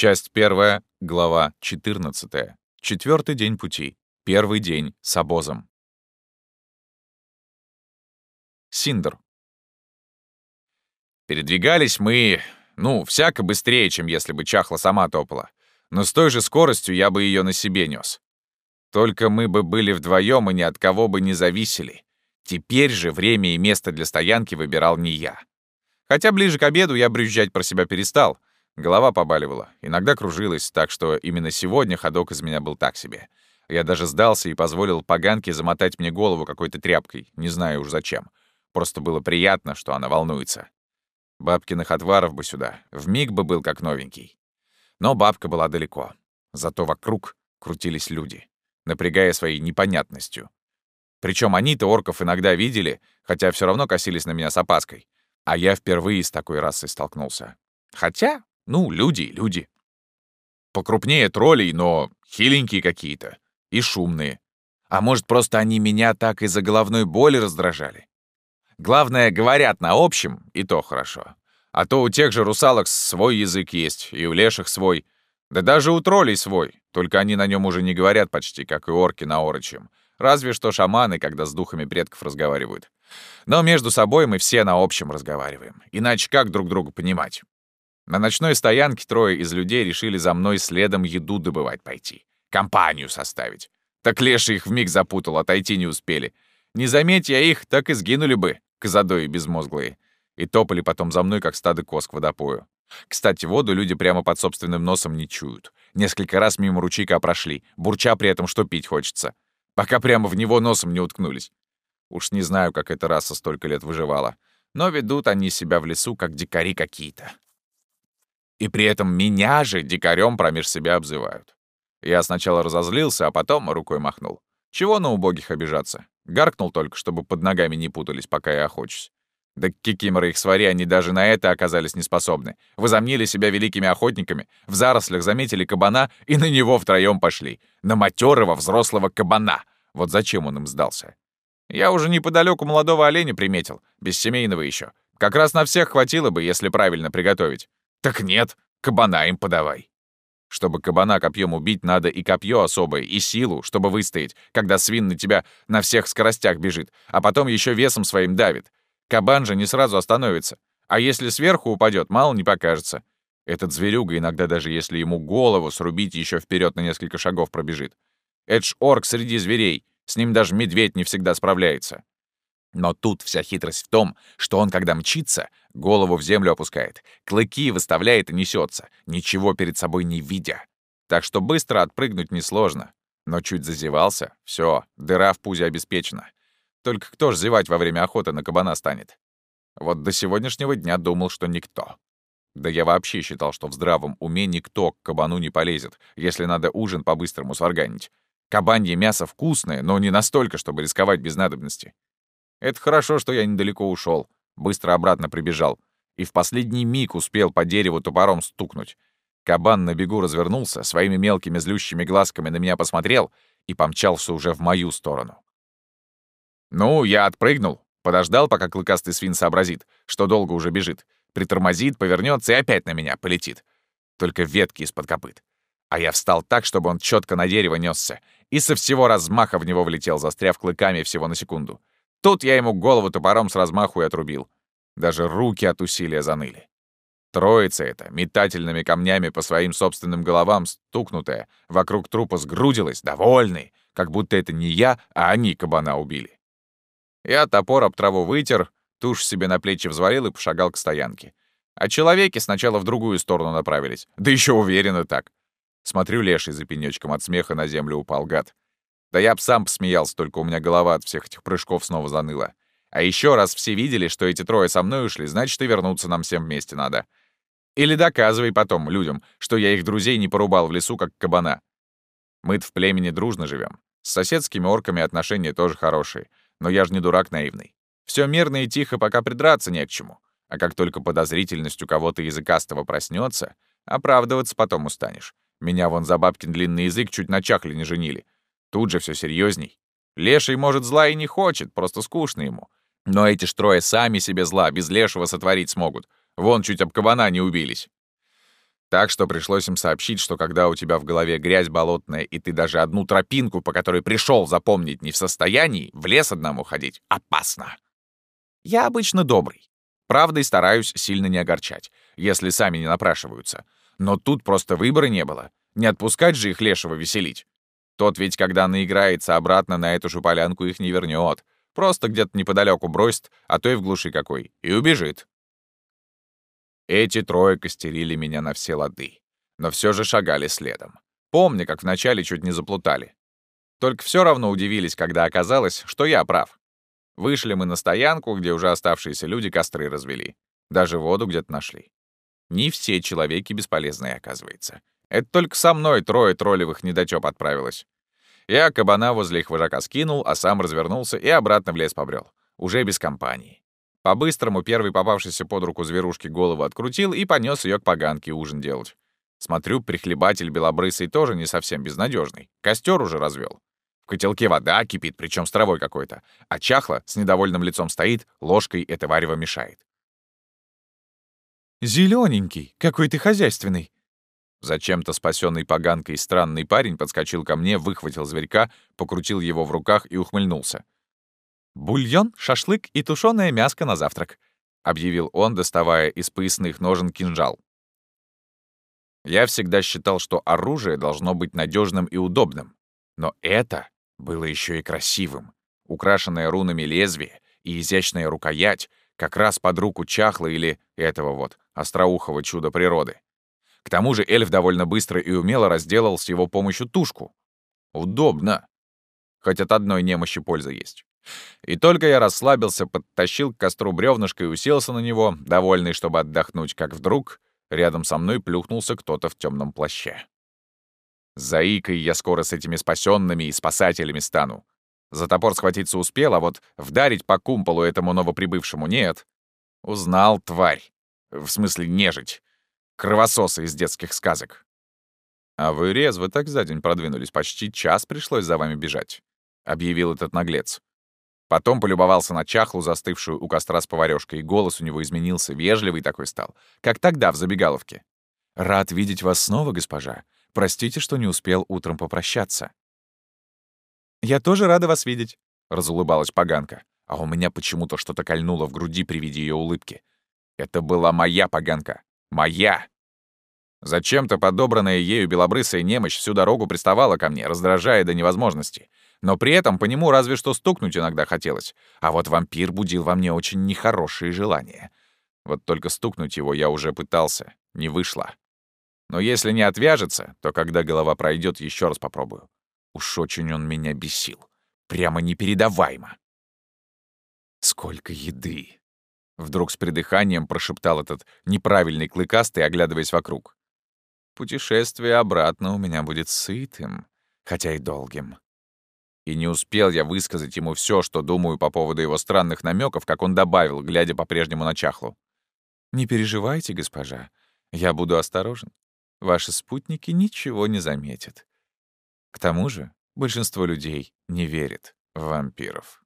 Часть первая, глава 14. Четвертый день пути. Первый день с обозом. Синдер. Передвигались мы, ну, всяко быстрее, чем если бы чахла сама топала. Но с той же скоростью я бы ее на себе нес. Только мы бы были вдвоем и ни от кого бы не зависели. Теперь же время и место для стоянки выбирал не я. Хотя ближе к обеду я брюзжать про себя перестал. Голова побаливала, иногда кружилась, так что именно сегодня ходок из меня был так себе. Я даже сдался и позволил поганке замотать мне голову какой-то тряпкой, не знаю уж зачем. Просто было приятно, что она волнуется. Бабкиных отваров бы сюда, в миг бы был как новенький. Но бабка была далеко. Зато вокруг крутились люди, напрягая своей непонятностью. Причем они-то орков иногда видели, хотя все равно косились на меня с опаской. А я впервые с такой расой столкнулся. Хотя, ну, люди, люди. Покрупнее троллей, но хиленькие какие-то. И шумные. А может, просто они меня так из-за головной боли раздражали? Главное, говорят на общем, и то хорошо. А то у тех же русалок свой язык есть, и у леших свой. Да даже у троллей свой, только они на нем уже не говорят почти, как и орки на орочем. Разве что шаманы, когда с духами предков разговаривают. Но между собой мы все на общем разговариваем. Иначе как друг друга понимать? На ночной стоянке трое из людей решили за мной следом еду добывать пойти. Компанию составить. Так леший их вмиг запутал, отойти не успели. Не заметь я их, так и сгинули бы, козадои безмозглые. И топали потом за мной, как стадо коз к водопою. Кстати, воду люди прямо под собственным носом не чуют. Несколько раз мимо ручейка прошли, бурча при этом, что пить хочется. Пока прямо в него носом не уткнулись. Уж не знаю, как эта раса столько лет выживала. Но ведут они себя в лесу, как дикари какие-то. И при этом меня же дикарем промеж себя обзывают. Я сначала разозлился, а потом рукой махнул. Чего на убогих обижаться? Гаркнул только, чтобы под ногами не путались, пока я охочусь. Да кикиморы их свари, они даже на это оказались неспособны. Возомнили себя великими охотниками, в зарослях заметили кабана и на него втроем пошли. На матерого взрослого кабана. Вот зачем он им сдался? Я уже неподалеку молодого оленя приметил, без семейного еще. Как раз на всех хватило бы, если правильно приготовить. Так нет, кабана им подавай. Чтобы кабана копьем убить, надо и копье особое, и силу, чтобы выстоять, когда свин на тебя на всех скоростях бежит, а потом еще весом своим давит. Кабан же не сразу остановится. А если сверху упадет, мало не покажется. Этот зверюга иногда даже если ему голову срубить, еще вперед на несколько шагов пробежит. Это орк среди зверей. С ним даже медведь не всегда справляется. Но тут вся хитрость в том, что он, когда мчится, голову в землю опускает, клыки выставляет и несется, ничего перед собой не видя. Так что быстро отпрыгнуть несложно. Но чуть зазевался — все, дыра в пузе обеспечена. Только кто ж зевать во время охоты на кабана станет? Вот до сегодняшнего дня думал, что никто. Да я вообще считал, что в здравом уме никто к кабану не полезет, если надо ужин по-быстрому сварганить. Кабанье мясо вкусное, но не настолько, чтобы рисковать без надобности. Это хорошо, что я недалеко ушел, быстро обратно прибежал и в последний миг успел по дереву топором стукнуть. Кабан на бегу развернулся, своими мелкими злющими глазками на меня посмотрел и помчался уже в мою сторону. Ну, я отпрыгнул, подождал, пока клыкастый свин сообразит, что долго уже бежит, притормозит, повернется и опять на меня полетит. Только ветки из-под копыт. А я встал так, чтобы он четко на дерево несся, и со всего размаха в него влетел, застряв клыками всего на секунду. Тут я ему голову топором с размаху и отрубил. Даже руки от усилия заныли. Троица эта, метательными камнями по своим собственным головам стукнутая, вокруг трупа сгрудилась, довольный, как будто это не я, а они кабана убили. Я топор об траву вытер, тушь себе на плечи взвалил и пошагал к стоянке. А человеки сначала в другую сторону направились. Да еще уверенно так. Смотрю, леший за пенечком от смеха на землю упал, гад. Да я б сам посмеялся, только у меня голова от всех этих прыжков снова заныла. А еще раз все видели, что эти трое со мной ушли, значит, и вернуться нам всем вместе надо. Или доказывай потом людям, что я их друзей не порубал в лесу, как кабана. Мы-то в племени дружно живем. С соседскими орками отношения тоже хорошие. Но я же не дурак наивный. Все мирно и тихо, пока придраться не к чему. А как только подозрительность у кого-то языкастого проснется, оправдываться потом устанешь. Меня вон за бабкин длинный язык чуть на чахле не женили. Тут же все серьезней. Леший, может, зла и не хочет, просто скучно ему. Но эти ж трое сами себе зла без лешего сотворить смогут. Вон чуть об кабана не убились. Так что пришлось им сообщить, что когда у тебя в голове грязь болотная, и ты даже одну тропинку, по которой пришел запомнить не в состоянии, в лес одному ходить опасно. Я обычно добрый. Правдой стараюсь сильно не огорчать, если сами не напрашиваются. Но тут просто выбора не было. Не отпускать же их лешего веселить. Тот ведь, когда наиграется обратно на эту же полянку, их не вернет. Просто где-то неподалеку бросит, а то и в глуши какой, и убежит. Эти трое костерили меня на все лады, но все же шагали следом. Помню, как вначале чуть не заплутали. Только все равно удивились, когда оказалось, что я прав. Вышли мы на стоянку, где уже оставшиеся люди костры развели. Даже воду где-то нашли. Не все человеки бесполезные, оказывается. Это только со мной трое троллевых недотёп отправилось. Я кабана возле их вожака скинул, а сам развернулся и обратно в лес побрел. Уже без компании. По-быстрому первый попавшийся под руку зверушки голову открутил и понес ее к поганке ужин делать. Смотрю, прихлебатель белобрысый тоже не совсем безнадежный. Костер уже развел. В котелке вода кипит, причем с травой какой-то. А чахла с недовольным лицом стоит, ложкой это варево мешает. Зелененький, какой ты хозяйственный!» Зачем-то спасенный поганкой странный парень подскочил ко мне, выхватил зверька, покрутил его в руках и ухмыльнулся. «Бульон, шашлык и тушеное мяско на завтрак», — объявил он, доставая из поясных ножен кинжал. Я всегда считал, что оружие должно быть надежным и удобным. Но это было еще и красивым. Украшенное рунами лезвие и изящная рукоять как раз под руку чахла или этого вот остроухого чуда природы. К тому же эльф довольно быстро и умело разделал с его помощью тушку. Удобно. Хоть от одной немощи польза есть. И только я расслабился, подтащил к костру бревнышко и уселся на него, довольный, чтобы отдохнуть, как вдруг рядом со мной плюхнулся кто-то в темном плаще. Заикой я скоро с этими спасенными и спасателями стану. За топор схватиться успел, а вот вдарить по кумполу этому новоприбывшему нет. Узнал, тварь. В смысле, нежить. Кровососы из детских сказок. А вы резво так за день продвинулись, почти час пришлось за вами бежать, — объявил этот наглец. Потом полюбовался на чахлу, застывшую у костра с поварёшкой, и голос у него изменился, вежливый такой стал, как тогда в забегаловке. «Рад видеть вас снова, госпожа. Простите, что не успел утром попрощаться». «Я тоже рада вас видеть», — разулыбалась поганка. А у меня почему-то что-то кольнуло в груди при виде ее улыбки. Это была моя поганка. Моя! Зачем-то подобранная ею белобрысая немощь всю дорогу приставала ко мне, раздражая до невозможности. Но при этом по нему разве что стукнуть иногда хотелось. А вот вампир будил во мне очень нехорошие желания. Вот только стукнуть его я уже пытался, не вышло. Но если не отвяжется, то когда голова пройдет, еще раз попробую. Уж очень он меня бесил. Прямо непередаваемо. Сколько еды! Вдруг с придыханием прошептал этот неправильный клыкастый, оглядываясь вокруг. Путешествие обратно у меня будет сытым, хотя и долгим. И не успел я высказать ему все, что думаю по поводу его странных намеков, как он добавил, глядя по-прежнему на чахлу. «Не переживайте, госпожа. Я буду осторожен. Ваши спутники ничего не заметят. К тому же большинство людей не верит в вампиров».